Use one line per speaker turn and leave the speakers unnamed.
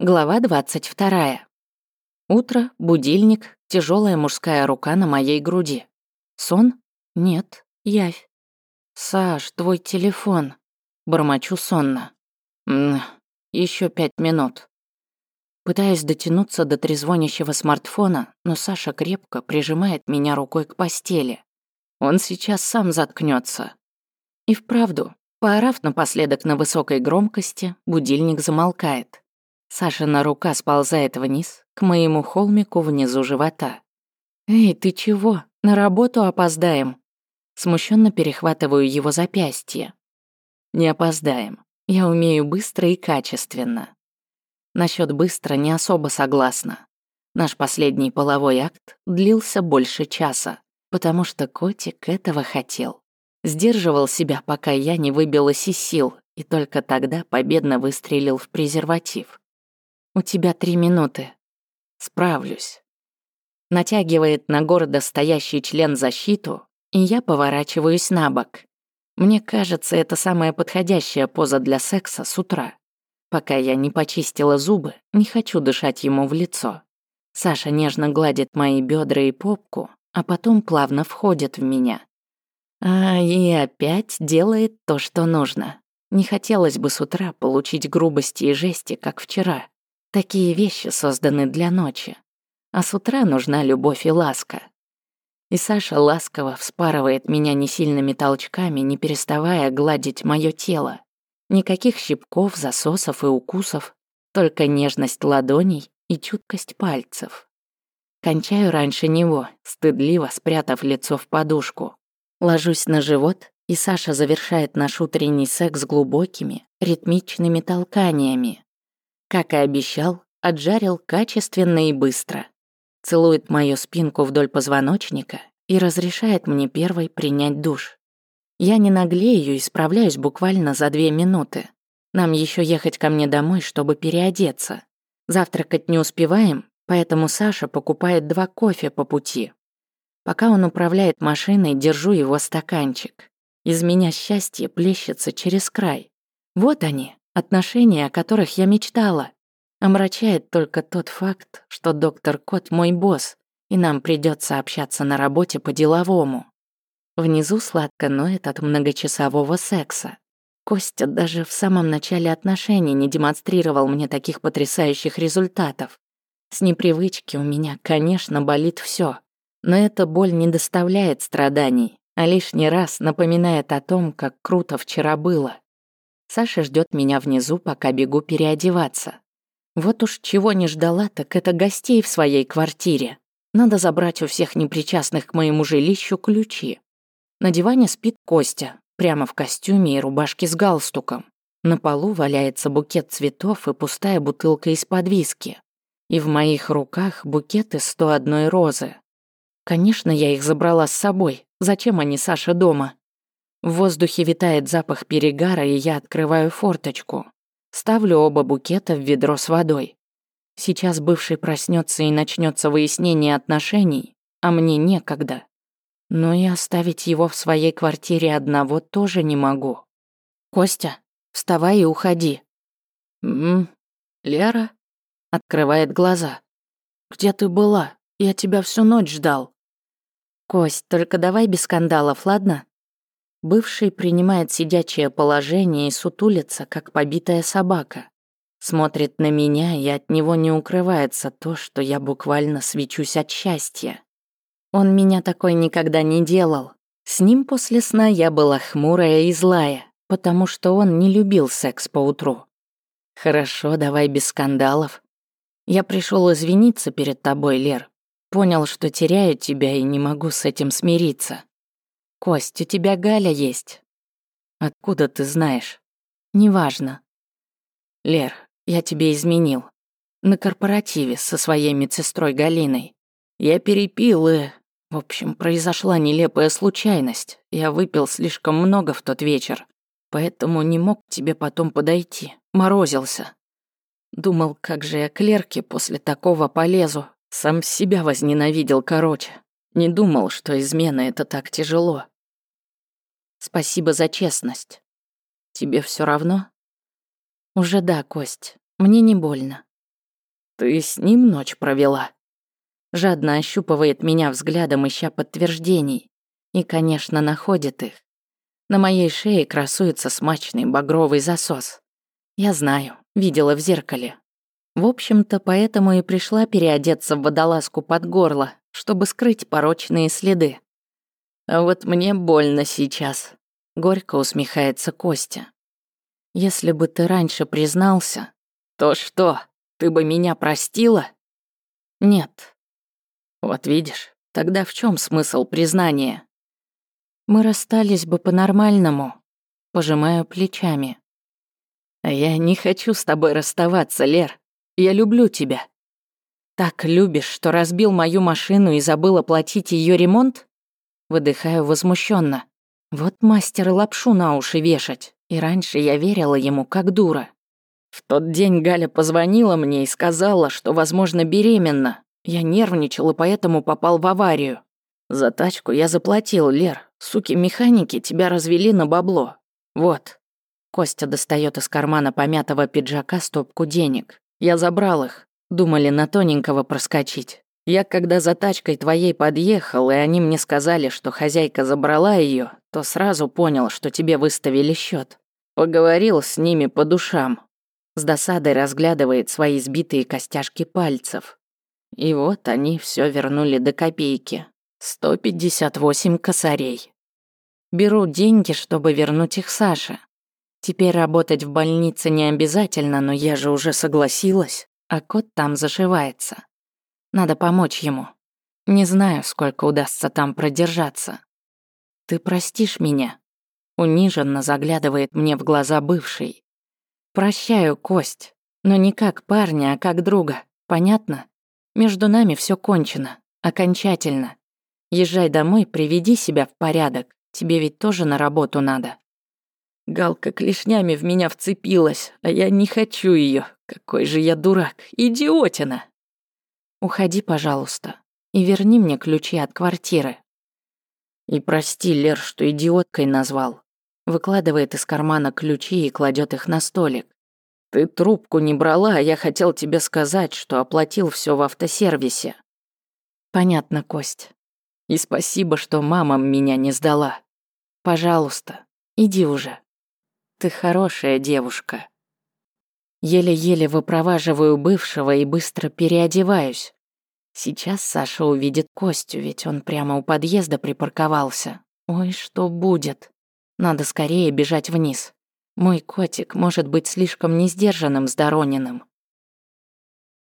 Глава 22. Утро, будильник, тяжелая мужская рука на моей груди. Сон? Нет, явь. «Саш, твой телефон». Бормочу сонно. Мм, еще пять минут. Пытаюсь дотянуться до трезвонящего смартфона, но Саша крепко прижимает меня рукой к постели. Он сейчас сам заткнется. И вправду, поорав напоследок на высокой громкости, будильник замолкает. Сашина рука сползает вниз, к моему холмику внизу живота. «Эй, ты чего? На работу опоздаем?» Смущенно перехватываю его запястье. «Не опоздаем. Я умею быстро и качественно». Насчет быстро не особо согласна. Наш последний половой акт длился больше часа, потому что котик этого хотел. Сдерживал себя, пока я не выбилась из сил, и только тогда победно выстрелил в презерватив. «У тебя три минуты. Справлюсь». Натягивает на гордо стоящий член защиту, и я поворачиваюсь на бок. Мне кажется, это самая подходящая поза для секса с утра. Пока я не почистила зубы, не хочу дышать ему в лицо. Саша нежно гладит мои бедра и попку, а потом плавно входит в меня. А и опять делает то, что нужно. Не хотелось бы с утра получить грубости и жести, как вчера. Такие вещи созданы для ночи. А с утра нужна любовь и ласка. И Саша ласково вспарывает меня несильными толчками, не переставая гладить мое тело. Никаких щипков, засосов и укусов, только нежность ладоней и чуткость пальцев. Кончаю раньше него, стыдливо спрятав лицо в подушку. Ложусь на живот, и Саша завершает наш утренний секс глубокими, ритмичными толканиями, как и обещал, отжарил качественно и быстро. Целует мою спинку вдоль позвоночника и разрешает мне первой принять душ. Я не наглею и справляюсь буквально за две минуты. Нам еще ехать ко мне домой, чтобы переодеться. Завтракать не успеваем, поэтому Саша покупает два кофе по пути. Пока он управляет машиной, держу его стаканчик. Из меня счастье плещется через край. Вот они, Отношения, о которых я мечтала. Омрачает только тот факт, что доктор Кот мой босс, и нам придется общаться на работе по-деловому. Внизу сладко ноет от многочасового секса. Костя даже в самом начале отношений не демонстрировал мне таких потрясающих результатов. С непривычки у меня, конечно, болит все, но эта боль не доставляет страданий, а лишний раз напоминает о том, как круто вчера было. Саша ждет меня внизу, пока бегу переодеваться. Вот уж чего не ждала, так это гостей в своей квартире. Надо забрать у всех непричастных к моему жилищу ключи. На диване спит Костя, прямо в костюме и рубашке с галстуком. На полу валяется букет цветов и пустая бутылка из-под виски. И в моих руках букет из 101 розы. Конечно, я их забрала с собой. Зачем они Саша дома? В воздухе витает запах перегара, и я открываю форточку. Ставлю оба букета в ведро с водой. Сейчас бывший проснется и начнется выяснение отношений, а мне некогда. Но и оставить его в своей квартире одного тоже не могу. Костя, вставай и уходи. М, Лера открывает глаза. Где ты была? Я тебя всю ночь ждал. Кость, только давай без скандалов, ладно? Бывший принимает сидячее положение и сутулится, как побитая собака. Смотрит на меня, и от него не укрывается то, что я буквально свечусь от счастья. Он меня такой никогда не делал. С ним после сна я была хмурая и злая, потому что он не любил секс по утру. Хорошо, давай без скандалов. Я пришел извиниться перед тобой, Лер. Понял, что теряю тебя и не могу с этим смириться. «Кость, у тебя Галя есть». «Откуда ты знаешь?» «Неважно». «Лер, я тебе изменил. На корпоративе со своей медсестрой Галиной. Я перепил и... В общем, произошла нелепая случайность. Я выпил слишком много в тот вечер, поэтому не мог к тебе потом подойти. Морозился. Думал, как же я клерке после такого полезу. Сам себя возненавидел короче. Не думал, что измена — это так тяжело. Спасибо за честность. Тебе все равно? Уже да, Кость. Мне не больно. Ты с ним ночь провела?» Жадно ощупывает меня взглядом, ища подтверждений. И, конечно, находит их. На моей шее красуется смачный багровый засос. Я знаю, видела в зеркале. В общем-то, поэтому и пришла переодеться в водолазку под горло, чтобы скрыть порочные следы. А вот мне больно сейчас. Горько усмехается Костя. Если бы ты раньше признался, то что, ты бы меня простила? Нет. Вот видишь, тогда в чем смысл признания? Мы расстались бы по-нормальному. Пожимаю плечами. А я не хочу с тобой расставаться, Лер. Я люблю тебя. Так любишь, что разбил мою машину и забыл оплатить ее ремонт? Выдыхаю возмущенно. Вот мастер лапшу на уши вешать. И раньше я верила ему, как дура. В тот день Галя позвонила мне и сказала, что, возможно, беременна. Я нервничал и поэтому попал в аварию. За тачку я заплатил, Лер. Суки-механики тебя развели на бабло. Вот. Костя достает из кармана помятого пиджака стопку денег. Я забрал их. Думали на тоненького проскочить. Я когда за тачкой твоей подъехал, и они мне сказали, что хозяйка забрала ее, то сразу понял, что тебе выставили счет. Поговорил с ними по душам. С досадой разглядывает свои сбитые костяшки пальцев. И вот они все вернули до копейки. 158 косарей. Беру деньги, чтобы вернуть их Саше. Теперь работать в больнице не обязательно, но я же уже согласилась, а кот там зашивается. Надо помочь ему. Не знаю, сколько удастся там продержаться. Ты простишь меня? Униженно заглядывает мне в глаза бывший. Прощаю, Кость, но не как парня, а как друга. Понятно? Между нами все кончено. Окончательно. Езжай домой, приведи себя в порядок. Тебе ведь тоже на работу надо. Галка клешнями в меня вцепилась, а я не хочу ее. Какой же я дурак, идиотина. Уходи, пожалуйста, и верни мне ключи от квартиры. И прости, Лер, что идиоткой назвал. Выкладывает из кармана ключи и кладет их на столик. Ты трубку не брала, а я хотел тебе сказать, что оплатил все в автосервисе. Понятно, Кость. И спасибо, что мама меня не сдала. Пожалуйста, иди уже. Ты хорошая девушка. Еле-еле выпроваживаю бывшего и быстро переодеваюсь. Сейчас Саша увидит Костю, ведь он прямо у подъезда припарковался. Ой, что будет? Надо скорее бежать вниз. Мой котик может быть слишком несдержанным с Дорониным.